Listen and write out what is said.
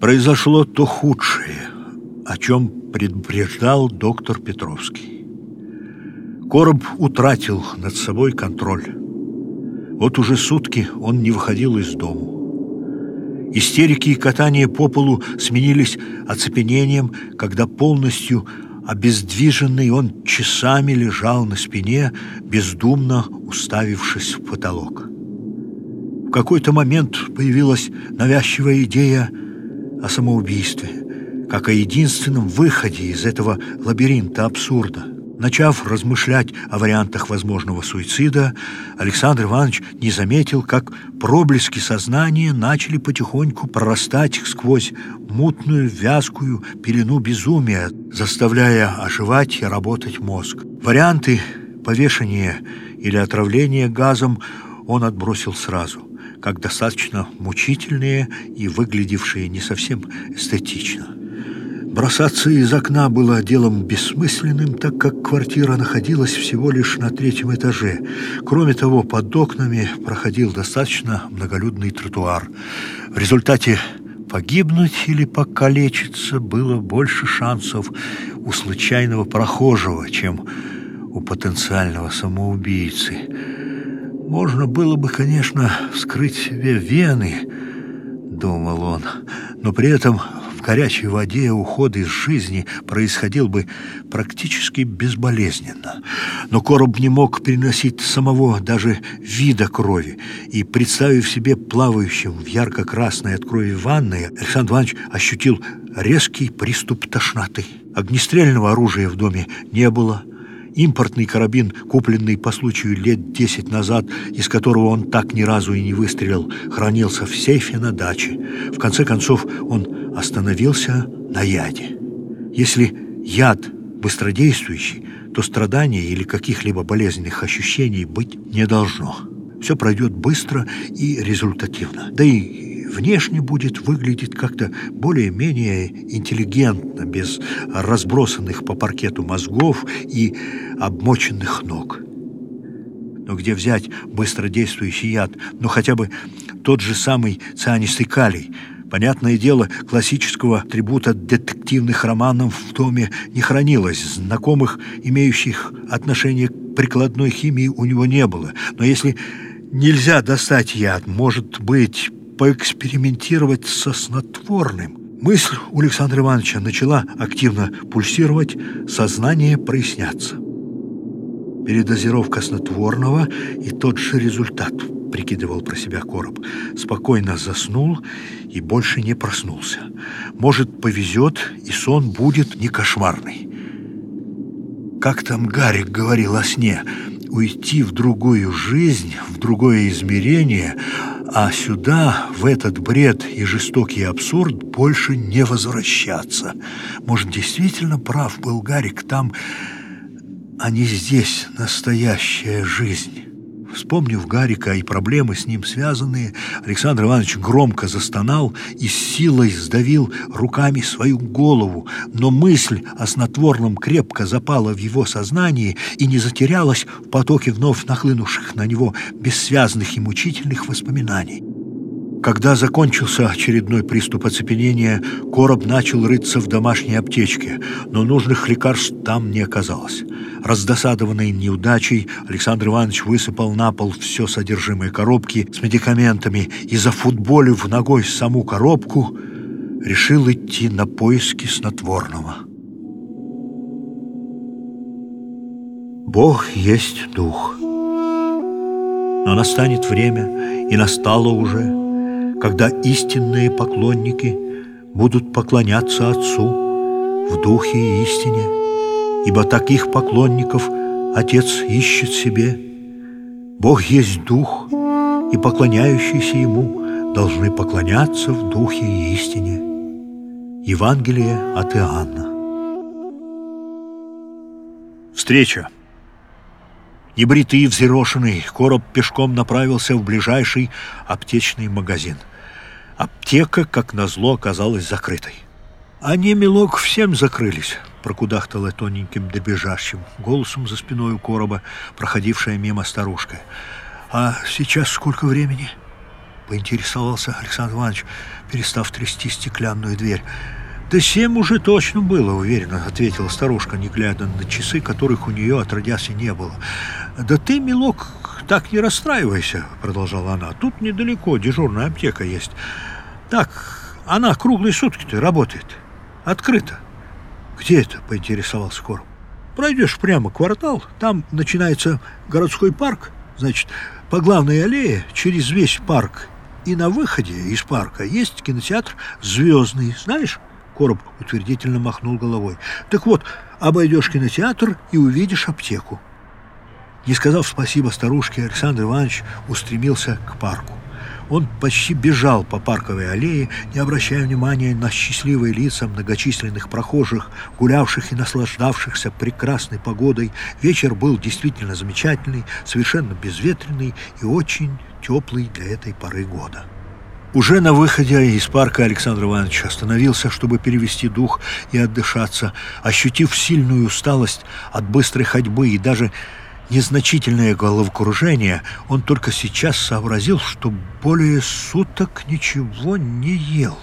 Произошло то худшее, о чем предупреждал доктор Петровский. Короб утратил над собой контроль. Вот уже сутки он не выходил из дому. Истерики и катание по полу сменились оцепенением, когда полностью обездвиженный он часами лежал на спине, бездумно уставившись в потолок. В какой-то момент появилась навязчивая идея о самоубийстве, как о единственном выходе из этого лабиринта абсурда. Начав размышлять о вариантах возможного суицида, Александр Иванович не заметил, как проблески сознания начали потихоньку прорастать сквозь мутную, вязкую пелену безумия, заставляя оживать и работать мозг. Варианты повешения или отравления газом он отбросил сразу, как достаточно мучительные и выглядевшие не совсем эстетично. Бросаться из окна было делом бессмысленным, так как квартира находилась всего лишь на третьем этаже. Кроме того, под окнами проходил достаточно многолюдный тротуар. В результате погибнуть или покалечиться было больше шансов у случайного прохожего, чем у потенциального самоубийцы. Можно было бы, конечно, вскрыть себе вены, думал он, но при этом в горячей воде уход из жизни происходил бы практически безболезненно. Но короб не мог переносить самого даже вида крови, и, представив себе плавающим в ярко-красной от крови ванной, Александр Иванович ощутил резкий приступ тошноты. Огнестрельного оружия в доме не было, Импортный карабин, купленный по случаю лет десять назад, из которого он так ни разу и не выстрелил, хранился в сейфе на даче. В конце концов, он остановился на яде. Если яд быстродействующий, то страдания или каких-либо болезненных ощущений быть не должно. Все пройдет быстро и результативно. Да и внешне будет выглядеть как-то более-менее интеллигентно, без разбросанных по паркету мозгов и обмоченных ног. Но где взять быстродействующий яд? Ну, хотя бы тот же самый цианистый калий. Понятное дело, классического трибута детективных романов в томе не хранилось. Знакомых, имеющих отношение к прикладной химии, у него не было. Но если нельзя достать яд, может быть, поэкспериментировать со снотворным. Мысль у Александра Ивановича начала активно пульсировать, сознание проясняться. Передозировка снотворного и тот же результат, прикидывал про себя Короб. Спокойно заснул и больше не проснулся. Может, повезет, и сон будет не кошмарный. Как там Гарик говорил о сне? Уйти в другую жизнь, в другое измерение – а сюда, в этот бред и жестокий абсурд, больше не возвращаться. Может, действительно прав был Гарик, там, а не здесь настоящая жизнь». Вспомнив Гарика и проблемы с ним связанные, Александр Иванович громко застонал и с силой сдавил руками свою голову, но мысль о снотворном крепко запала в его сознании и не затерялась в потоке вновь нахлынувших на него бессвязных и мучительных воспоминаний. Когда закончился очередной приступ оцепенения, Короб начал рыться в домашней аптечке, но нужных лекарств там не оказалось. Раздосадованный неудачей, Александр Иванович высыпал на пол все содержимое коробки с медикаментами и, зафутболив ногой саму коробку, решил идти на поиски снотворного. Бог есть дух. Но настанет время, и настало уже, когда истинные поклонники будут поклоняться Отцу в духе и истине, ибо таких поклонников Отец ищет себе. Бог есть Дух, и поклоняющиеся Ему должны поклоняться в духе и истине. Евангелие от Иоанна. Встреча. Небритый и взъерошенный, короб пешком направился в ближайший аптечный магазин – Аптека, как назло, оказалась закрытой. «Они, милок, всем закрылись», — прокудахтала тоненьким добежащим голосом за спиной у короба, проходившая мимо старушка. «А сейчас сколько времени?» поинтересовался Александр Иванович, перестав трясти стеклянную дверь. «Да семь уже точно было, уверенно», — ответила старушка, не глядя на часы, которых у нее отродясь и не было. «Да ты, милок, так не расстраивайся», — продолжала она. «Тут недалеко дежурная аптека есть. Так, она круглые сутки-то работает. Открыто». «Где это?» — поинтересовался Корм. «Пройдешь прямо квартал, там начинается городской парк, значит, по главной аллее через весь парк и на выходе из парка есть кинотеатр «Звездный», знаешь?» Короб утвердительно махнул головой. «Так вот, обойдешь кинотеатр и увидишь аптеку». Не сказав спасибо старушке, Александр Иванович устремился к парку. Он почти бежал по парковой аллее, не обращая внимания на счастливые лица многочисленных прохожих, гулявших и наслаждавшихся прекрасной погодой. Вечер был действительно замечательный, совершенно безветренный и очень теплый для этой поры года. Уже на выходе из парка Александр Иванович остановился, чтобы перевести дух и отдышаться, ощутив сильную усталость от быстрой ходьбы и даже незначительное головокружение, он только сейчас сообразил, что более суток ничего не ел.